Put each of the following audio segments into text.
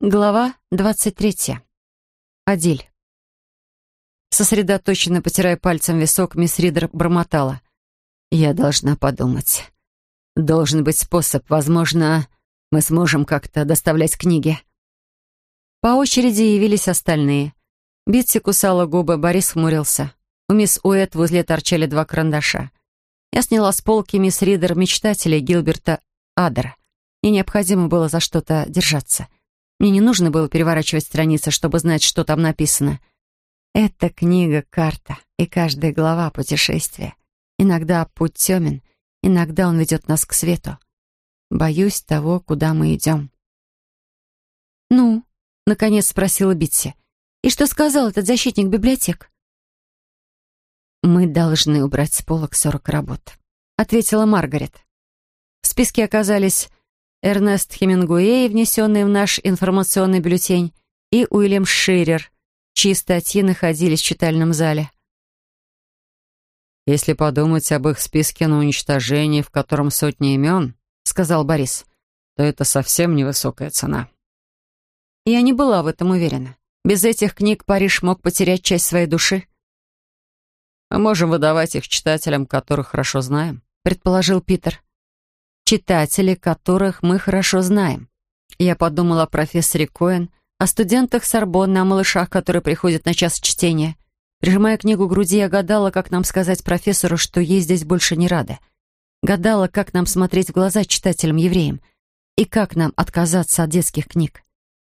Глава двадцать третья. Адиль. Сосредоточенно потирая пальцем висок, мисс Ридер бормотала. «Я должна подумать. Должен быть способ. Возможно, мы сможем как-то доставлять книги». По очереди явились остальные. Битси кусала губы, Борис хмурился. У мисс Уэт возле торчали два карандаша. Я сняла с полки мисс Ридер мечтателей Гилберта Адера. Мне необходимо было за что-то держаться — мне не нужно было переворачивать страницы, чтобы знать, что там написано. Это книга-карта, и каждая глава — путешествие. Иногда путь темен, иногда он ведет нас к свету. Боюсь того, куда мы идем. «Ну?» — наконец спросила Битси. «И что сказал этот защитник библиотек?» «Мы должны убрать с полок сорок работ», — ответила Маргарет. В списке оказались Эрнест Хемингуэй, внесенный в наш информационный бюллетень, и Уильям Ширер, чьи статьи находились в читальном зале. «Если подумать об их списке на уничтожение, в котором сотни имен», — сказал Борис, «то это совсем невысокая цена». Я не была в этом уверена. Без этих книг Париж мог потерять часть своей души. «Мы можем выдавать их читателям, которых хорошо знаем», — предположил Питер читатели которых мы хорошо знаем. Я подумала о профессоре Коэн, о студентах Сорбонны, о малышах, которые приходят на час чтения. Прижимая книгу к груди, я гадала, как нам сказать профессору, что ей здесь больше не рада. Гадала, как нам смотреть в глаза читателям-евреям и как нам отказаться от детских книг.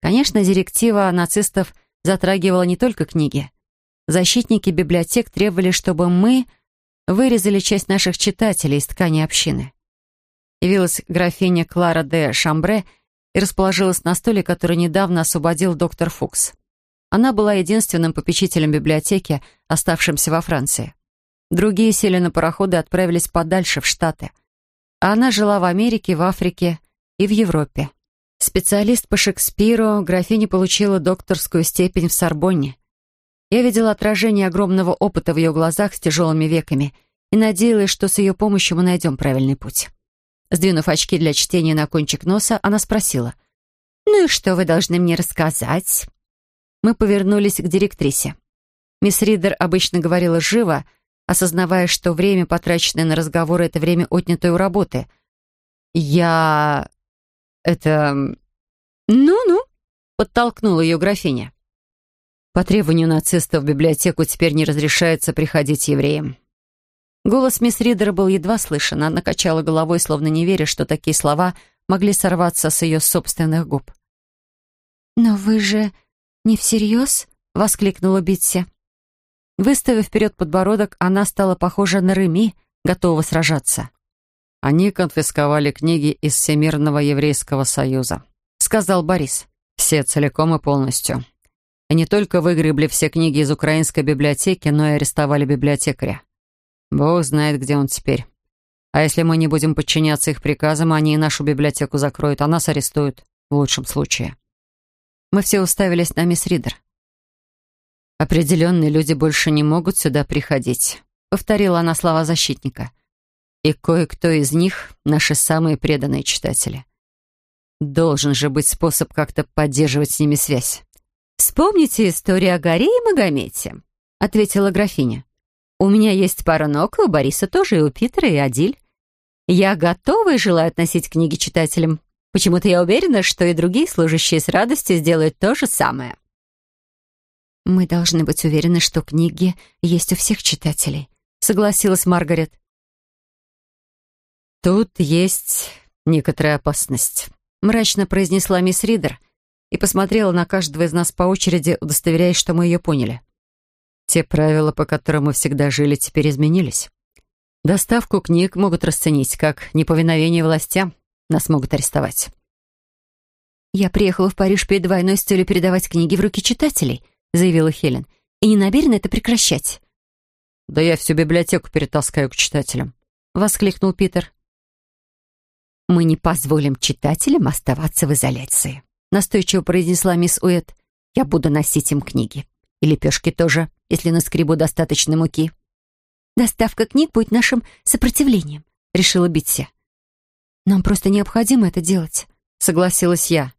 Конечно, директива нацистов затрагивала не только книги. Защитники библиотек требовали, чтобы мы вырезали часть наших читателей из ткани общины явилась графиня Клара де Шамбре и расположилась на стуле, который недавно освободил доктор Фукс. Она была единственным попечителем библиотеки, оставшимся во Франции. Другие сели на пароходы и отправились подальше, в Штаты. А она жила в Америке, в Африке и в Европе. Специалист по Шекспиру, графиня получила докторскую степень в Сорбонне. Я видела отражение огромного опыта в ее глазах с тяжелыми веками и надеялась, что с ее помощью мы найдем правильный путь. Сдвинув очки для чтения на кончик носа, она спросила. «Ну и что вы должны мне рассказать?» Мы повернулись к директрисе. Мисс Ридер обычно говорила живо, осознавая, что время, потраченное на разговоры, это время отнятое у работы. «Я... это... ну-ну», — подтолкнула ее графиня. По требованию нацистов в библиотеку теперь не разрешается приходить евреям. Голос мисс Ридера был едва слышен. Она качала головой, словно не веря, что такие слова могли сорваться с ее собственных губ. «Но вы же не всерьез?» — воскликнула Битси. Выставив вперед подбородок, она стала похожа на Реми, готового сражаться. «Они конфисковали книги из Всемирного еврейского союза», — сказал Борис. «Все целиком и полностью. И не только выгребли все книги из украинской библиотеки, но и арестовали библиотекаря. Бог знает, где он теперь. А если мы не будем подчиняться их приказам, они и нашу библиотеку закроют, а нас арестуют, в лучшем случае. Мы все уставились на мисс Ридер. «Определенные люди больше не могут сюда приходить», — повторила она слова защитника. «И кое-кто из них — наши самые преданные читатели. Должен же быть способ как-то поддерживать с ними связь». «Вспомните историю о горе и Магомете», — ответила графиня. У меня есть пара ног, и у Бориса тоже, и у Питера, и Адиль. Я готова и желаю относить книги читателям. Почему-то я уверена, что и другие служащие с радостью сделают то же самое. «Мы должны быть уверены, что книги есть у всех читателей», — согласилась Маргарет. «Тут есть некоторая опасность», — мрачно произнесла мисс Ридер и посмотрела на каждого из нас по очереди, удостоверяясь, что мы ее поняли. Те правила, по которым мы всегда жили, теперь изменились. Доставку книг могут расценить как неповиновение властям. Нас могут арестовать. «Я приехала в Париж перед войной с целью передавать книги в руки читателей», заявила Хелен. «И не намерена это прекращать». «Да я всю библиотеку перетаскаю к читателям», — воскликнул Питер. «Мы не позволим читателям оставаться в изоляции», — настойчиво произнесла мисс Уэт. «Я буду носить им книги. И лепешки тоже, если наскребу достаточно муки. «Доставка книг будет нашим сопротивлением», — решила Битси. «Нам просто необходимо это делать», — согласилась я.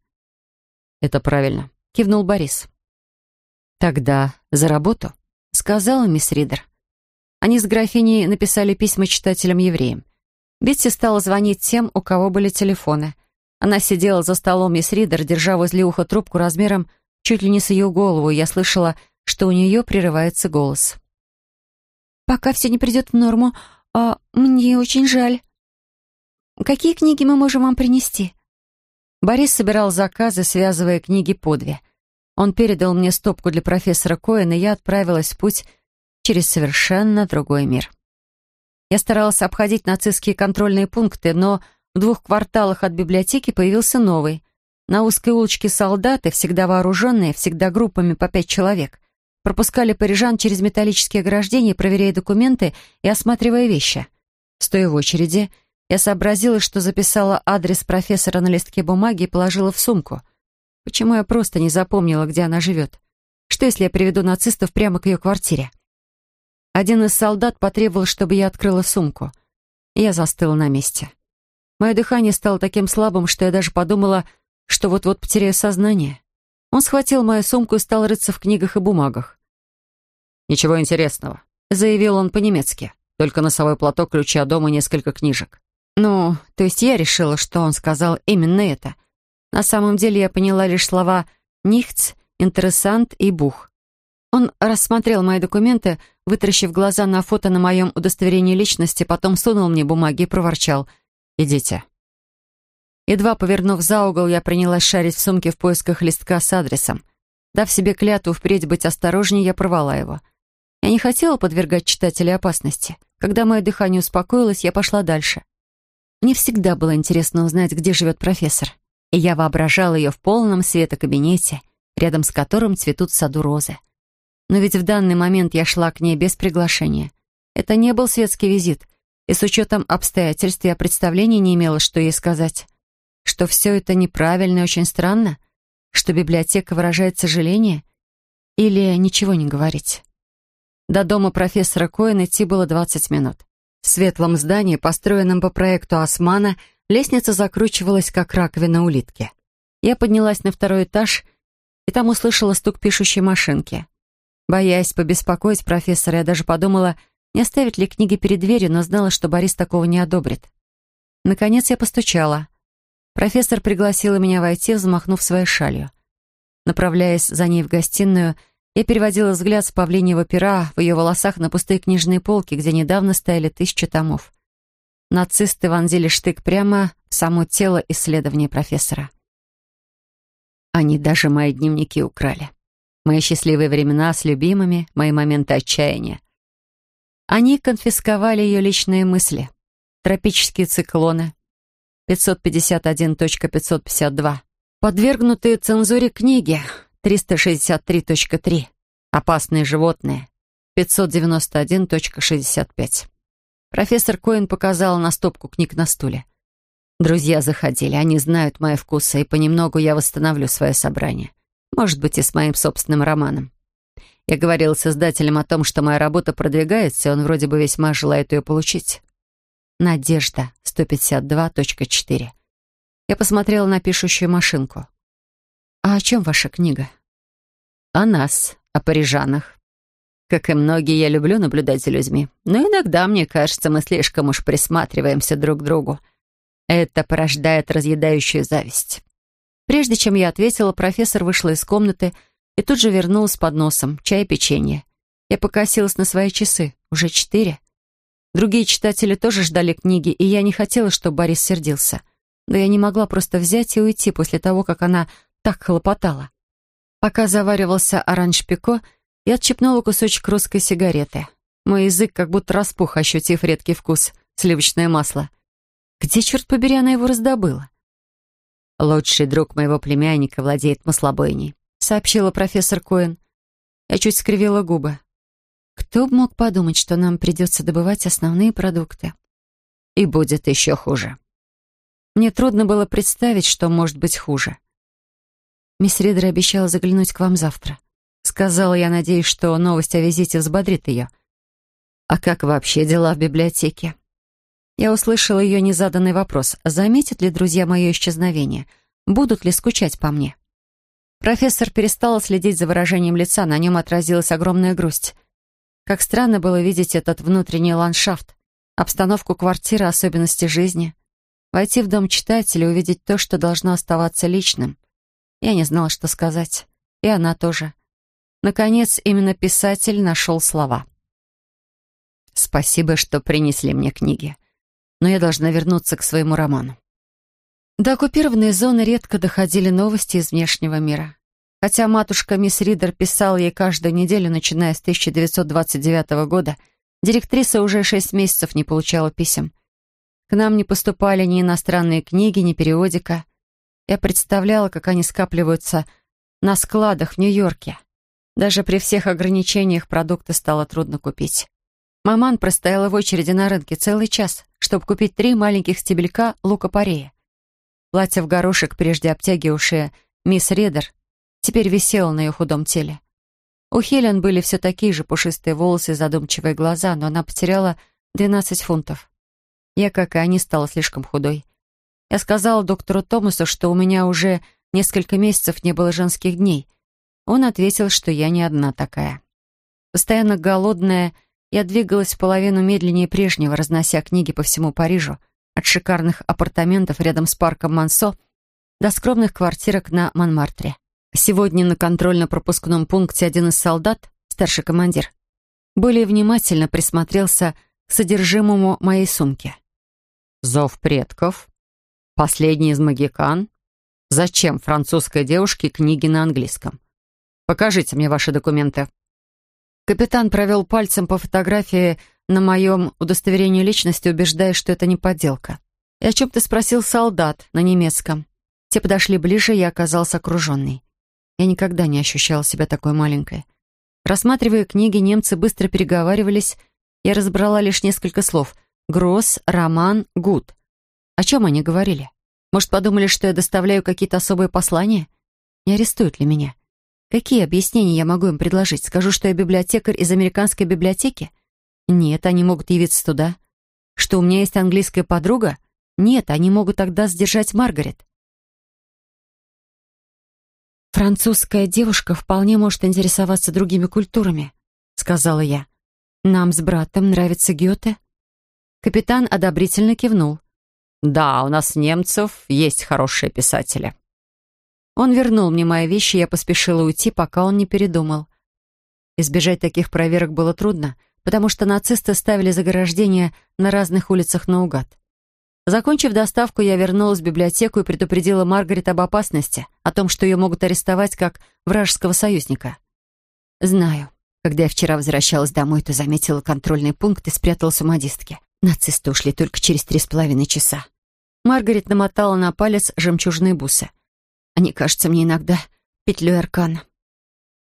это правильно», — кивнул Борис. «Тогда за работу», — сказала мисс Ридер. Они с графиней написали письма читателям-евреям. Бетси стала звонить тем, у кого были телефоны. Она сидела за столом мисс Ридер, держа возле уха трубку размером чуть ли не с ее голову, и я слышала, что у нее прерывается голос. «Пока все не придет в норму, а мне очень жаль. Какие книги мы можем вам принести?» Борис собирал заказы, связывая книги по две. Он передал мне стопку для профессора Коэна, и я отправилась в путь через совершенно другой мир. Я старалась обходить нацистские контрольные пункты, но в двух кварталах от библиотеки появился новый. На узкой улочке солдаты, всегда вооруженные, всегда группами по пять человек, пропускали парижан через металлические ограждения, проверяя документы и осматривая вещи. Стоя в очереди, я сообразила, что записала адрес профессора на листке бумаги и положила в сумку. Почему я просто не запомнила, где она живет? Что, если я приведу нацистов прямо к ее квартире? Один из солдат потребовал, чтобы я открыла сумку. я застыла на месте. Мое дыхание стало таким слабым, что я даже подумала, что вот-вот потеряю сознание. Он схватил мою сумку и стал рыться в книгах и бумагах. «Ничего интересного», — заявил он по-немецки. «Только носовой платок, ключи от дома и несколько книжек. Ну, то есть я решила, что он сказал именно это. На самом деле я поняла лишь слова «нихц», «интересант» и «бух». Он рассмотрел мои документы, вытаращив глаза на фото на моем удостоверении личности, потом сунул мне бумаги и проворчал «Идите». Едва повернув за угол, я принялась шарить в сумке в поисках листка с адресом. Дав себе клятву впредь быть осторожнее, я порвала его. Я не хотела подвергать читателей опасности. Когда мое дыхание успокоилось, я пошла дальше. Мне всегда было интересно узнать, где живет профессор. И я воображала ее в полном светокабинете, рядом с которым цветут в саду розы. Но ведь в данный момент я шла к ней без приглашения. Это не был светский визит, и с учетом обстоятельств я представления не имела, что ей сказать. Что все это неправильно и очень странно? Что библиотека выражает сожаление? Или ничего не говорить? До дома профессора Коэн идти было 20 минут. В светлом здании, построенном по проекту Османа, лестница закручивалась, как раковина улитки. Я поднялась на второй этаж и там услышала стук пишущей машинки. Боясь побеспокоить профессора, я даже подумала, не оставить ли книги перед дверью, но знала, что Борис такого не одобрит. Наконец я постучала. Профессор пригласила меня войти, взмахнув своей шалью. Направляясь за ней в гостиную, я переводила взгляд с павлиньего пера в ее волосах на пустые книжные полки, где недавно стояли тысячи томов. Нацисты вонзили штык прямо в само тело исследования профессора. Они даже мои дневники украли. Мои счастливые времена с любимыми, мои моменты отчаяния. Они конфисковали ее личные мысли. Тропические циклоны. 551.552. Подвергнутые цензуре книги. 363.3. Опасные животные. 591.65. Профессор Коэн показал на стопку книг на стуле. Друзья заходили, они знают мои вкусы, и понемногу я восстановлю свое собрание. Может быть, и с моим собственным романом. Я говорил с издателем о том, что моя работа продвигается, и он вроде бы весьма желает ее получить. Надежда, 152.4. Я посмотрела на пишущую машинку. «А о чем ваша книга?» «О нас, о парижанах. Как и многие, я люблю наблюдать за людьми, но иногда, мне кажется, мы слишком уж присматриваемся друг к другу. Это порождает разъедающую зависть». Прежде чем я ответила, профессор вышла из комнаты и тут же вернулась с подносом, чай и печенье. Я покосилась на свои часы. Уже четыре. Другие читатели тоже ждали книги, и я не хотела, чтобы Борис сердился. Но я не могла просто взять и уйти после того, как она так хлопотала. Пока заваривался оранж-пико, я отщипнула кусочек русской сигареты. Мой язык как будто распух, ощутив редкий вкус — сливочное масло. Где, черт побери, она его раздобыла? «Лучший друг моего племянника владеет маслобойней», — сообщила профессор Коэн. Я чуть скривила губы. Кто бы мог подумать, что нам придется добывать основные продукты? И будет еще хуже. Мне трудно было представить, что может быть хуже. «Мисс Ридер обещала заглянуть к вам завтра», — сказала я, надеясь, что новость о визите взбодрит ее. «А как вообще дела в библиотеке?» Я услышала ее незаданный вопрос. Заметят ли друзья мое исчезновение? Будут ли скучать по мне? Профессор перестала следить за выражением лица, на нем отразилась огромная грусть. Как странно было видеть этот внутренний ландшафт, обстановку квартиры, особенности жизни. Войти в дом читателя и увидеть то, что должно оставаться личным. Я не знала, что сказать. И она тоже. Наконец, именно писатель нашел слова. «Спасибо, что принесли мне книги. Но я должна вернуться к своему роману». До оккупированной зоны редко доходили новости из внешнего мира. Хотя матушка мисс Ридер писала ей каждую неделю, начиная с 1929 года, директриса уже шесть месяцев не получала писем. К нам не поступали ни иностранные книги, ни периодика. Я представляла, как они скапливаются на складах в Нью-Йорке. Даже при всех ограничениях продукты стало трудно купить. Маман простояла в очереди на рынке целый час, чтобы купить три маленьких стебелька лука-порея. Платье в горошек, прежде обтягивавшее мисс Редер, теперь висело на ее худом теле. У Хелен были все такие же пушистые волосы и задумчивые глаза, но она потеряла 12 фунтов. Я, как и они, стала слишком худой. Я сказала доктору Томасу, что у меня уже несколько месяцев не было женских дней — он ответил, что я не одна такая. Постоянно голодная, я двигалась в половину медленнее прежнего, разнося книги по всему Парижу, от шикарных апартаментов рядом с парком Мансо до скромных квартирок на Монмартре. Сегодня на контрольно-пропускном пункте один из солдат, старший командир, более внимательно присмотрелся к содержимому моей сумки. «Зов предков? Последний из магикан? Зачем французской девушке книги на английском? Покажите мне ваши документы». Капитан провел пальцем по фотографии на моем удостоверении личности, убеждая, что это не подделка. И о чем-то спросил солдат на немецком. Те подошли ближе, я оказался окруженный. Я никогда не ощущала себя такой маленькой. Рассматривая книги, немцы быстро переговаривались. Я разобрала лишь несколько слов. «Гросс», «Роман», «Гуд». О чем они говорили? Может, подумали, что я доставляю какие-то особые послания? Не арестуют ли меня? Какие объяснения я могу им предложить? Скажу, что я библиотекарь из американской библиотеки? Нет, они могут явиться туда. Что у меня есть английская подруга? Нет, они могут тогда сдержать Маргарет. «Французская девушка вполне может интересоваться другими культурами», — сказала я. «Нам с братом нравится Гёте». Капитан одобрительно кивнул. «Да, у нас немцев есть хорошие писатели». Он вернул мне мои вещи, и я поспешила уйти, пока он не передумал. Избежать таких проверок было трудно, потому что нацисты ставили заграждения на разных улицах наугад. Закончив доставку, я вернулась в библиотеку и предупредила Маргарет об опасности, о том, что ее могут арестовать как вражеского союзника. Знаю. Когда я вчера возвращалась домой, то заметила контрольный пункт и спряталась у модистки. Нацисты ушли только через три с половиной часа. Маргарет намотала на палец жемчужные бусы. Они кажутся мне иногда петлей аркана.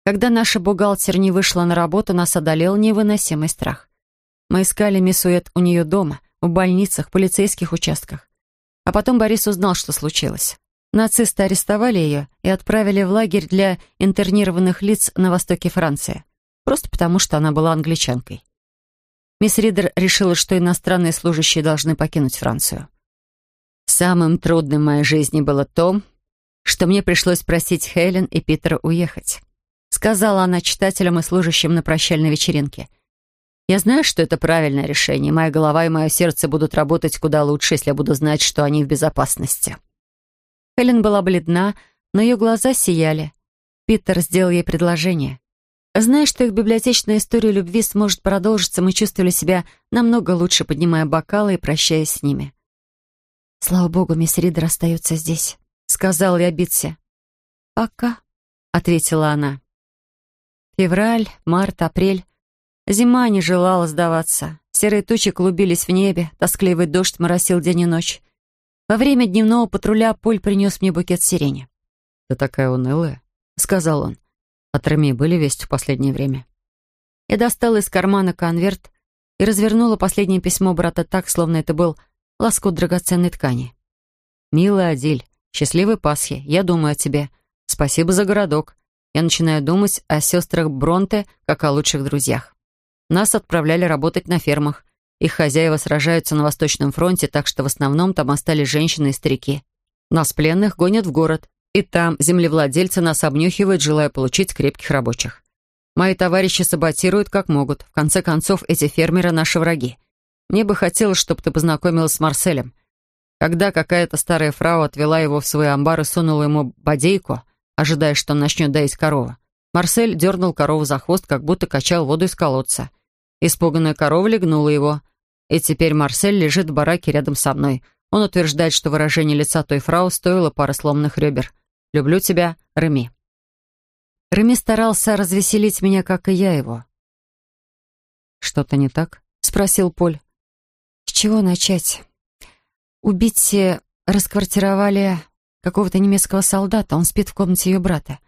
Когда наша бухгалтер не вышла на работу, нас одолел невыносимый страх. Мы искали мисс Уэт у нее дома, в больницах, полицейских участках. А потом Борис узнал, что случилось. Нацисты арестовали ее и отправили в лагерь для интернированных лиц на востоке Франции. Просто потому, что она была англичанкой. Мисс Ридер решила, что иностранные служащие должны покинуть Францию. Самым трудным в моей жизни было то, что мне пришлось просить Хелен и Питера уехать. Сказала она читателям и служащим на прощальной вечеринке. «Я знаю, что это правильное решение. Моя голова и мое сердце будут работать куда лучше, если я буду знать, что они в безопасности». Хелен была бледна, но ее глаза сияли. Питер сделал ей предложение. Зная, что их библиотечная история любви сможет продолжиться, мы чувствовали себя намного лучше, поднимая бокалы и прощаясь с ними. «Слава богу, мисс Ридер остается здесь», — сказал я Битсе. «Пока», — ответила она. Февраль, март, апрель. Зима не желала сдаваться. Серые тучи клубились в небе, тоскливый дождь моросил день и ночь. Во время дневного патруля Поль принес мне букет сирени. «Ты такая унылая», — сказал он. «От Реми были вести в последнее время?» Я достала из кармана конверт и развернула последнее письмо брата так, словно это был лоскут драгоценной ткани. «Милая Адиль, Счастливой Пасхи. Я думаю о тебе. Спасибо за городок. Я начинаю думать о сестрах Бронте, как о лучших друзьях. Нас отправляли работать на фермах. Их хозяева сражаются на Восточном фронте, так что в основном там остались женщины и старики. Нас, пленных, гонят в город. И там землевладельцы нас обнюхивают, желая получить крепких рабочих. Мои товарищи саботируют как могут. В конце концов, эти фермеры — наши враги. Мне бы хотелось, чтобы ты познакомилась с Марселем. Когда какая-то старая фрау отвела его в свой амбар и сунула ему бодейку, ожидая, что он начнет доить корову, Марсель дернул корову за хвост, как будто качал воду из колодца. Испуганная корова легнула его. И теперь Марсель лежит в бараке рядом со мной. Он утверждает, что выражение лица той фрау стоило пары сломанных ребер. «Люблю тебя, Реми». Реми старался развеселить меня, как и я его. «Что-то не так?» — спросил Поль. «С чего начать? Убить расквартировали какого-то немецкого солдата. Он спит в комнате ее брата.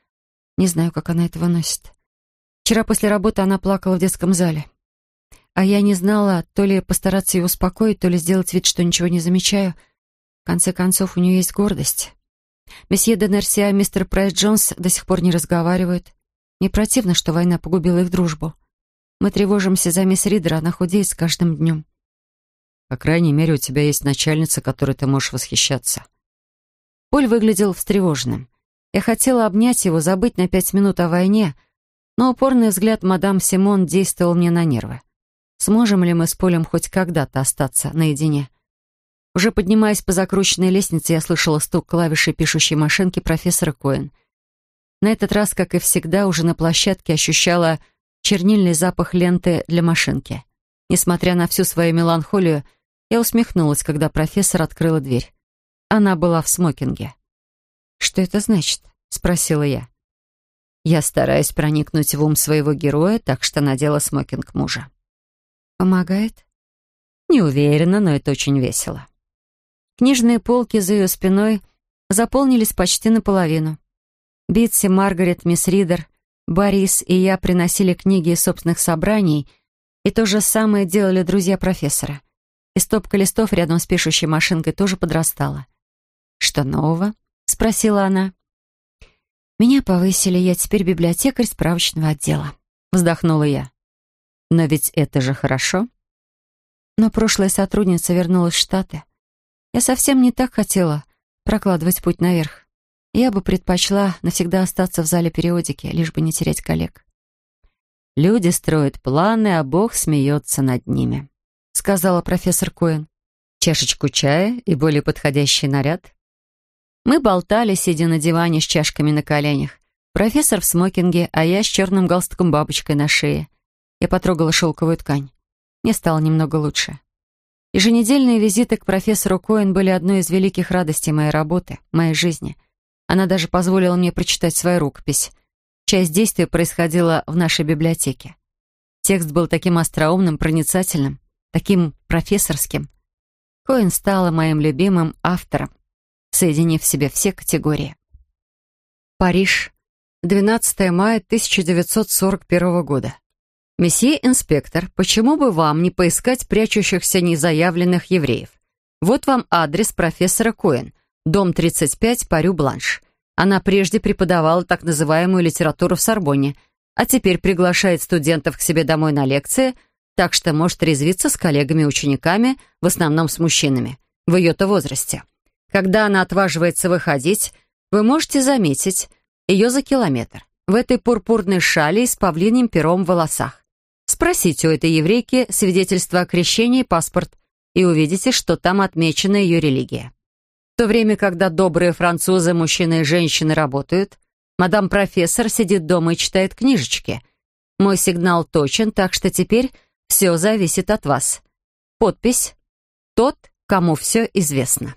Не знаю, как она это выносит. Вчера после работы она плакала в детском зале. А я не знала, то ли постараться ее успокоить, то ли сделать вид, что ничего не замечаю. В конце концов, у нее есть гордость. Месье де и мистер Прайс Джонс до сих пор не разговаривают. Мне противно, что война погубила их дружбу. Мы тревожимся за мисс Ридера, она худеет с каждым днем. По крайней мере, у тебя есть начальница, которой ты можешь восхищаться. Поль выглядел встревоженным. Я хотела обнять его, забыть на пять минут о войне, но упорный взгляд мадам Симон действовал мне на нервы. Сможем ли мы с Полем хоть когда-то остаться наедине? Уже поднимаясь по закрученной лестнице, я слышала стук клавиши пишущей машинки профессора Коэн. На этот раз, как и всегда, уже на площадке ощущала чернильный запах ленты для машинки. Несмотря на всю свою меланхолию, я усмехнулась, когда профессор открыла дверь. Она была в смокинге. «Что это значит?» — спросила я. Я стараюсь проникнуть в ум своего героя, так что надела смокинг мужа. Помогает? Не уверена, но это очень весело. Книжные полки за ее спиной заполнились почти наполовину. Битси, Маргарет, мисс Ридер, Борис и я приносили книги из собственных собраний, и то же самое делали друзья профессора. И стопка листов рядом с пишущей машинкой тоже подрастала. «Что нового?» — спросила она. «Меня повысили, я теперь библиотекарь справочного отдела», — вздохнула я. Но ведь это же хорошо. Но прошлая сотрудница вернулась в Штаты. Я совсем не так хотела прокладывать путь наверх. Я бы предпочла навсегда остаться в зале периодики, лишь бы не терять коллег. «Люди строят планы, а Бог смеется над ними», — сказала профессор Коэн. «Чашечку чая и более подходящий наряд?» Мы болтали, сидя на диване с чашками на коленях. Профессор в смокинге, а я с черным галстуком-бабочкой на шее. Я потрогала шелковую ткань. Мне стало немного лучше. Еженедельные визиты к профессору Коэн были одной из великих радостей моей работы, моей жизни. Она даже позволила мне прочитать свою рукопись. Часть действия происходила в нашей библиотеке. Текст был таким остроумным, проницательным, таким профессорским. Коэн стала моим любимым автором, соединив в себе все категории. Париж, 12 мая 1941 года. «Месье инспектор, почему бы вам не поискать прячущихся незаявленных евреев? Вот вам адрес профессора Коэн, дом 35, Парю Бланш. Она прежде преподавала так называемую литературу в Сорбонне, а теперь приглашает студентов к себе домой на лекции, так что может резвиться с коллегами-учениками, в основном с мужчинами, в ее-то возрасте. Когда она отваживается выходить, вы можете заметить ее за километр в этой пурпурной шали с павлиним пером в волосах. Спросите у этой еврейки свидетельство о крещении и паспорт, и увидите, что там отмечена ее религия. В то время, когда добрые французы, мужчины и женщины работают, мадам-профессор сидит дома и читает книжечки. Мой сигнал точен, так что теперь все зависит от вас. Подпись «Тот, кому все известно».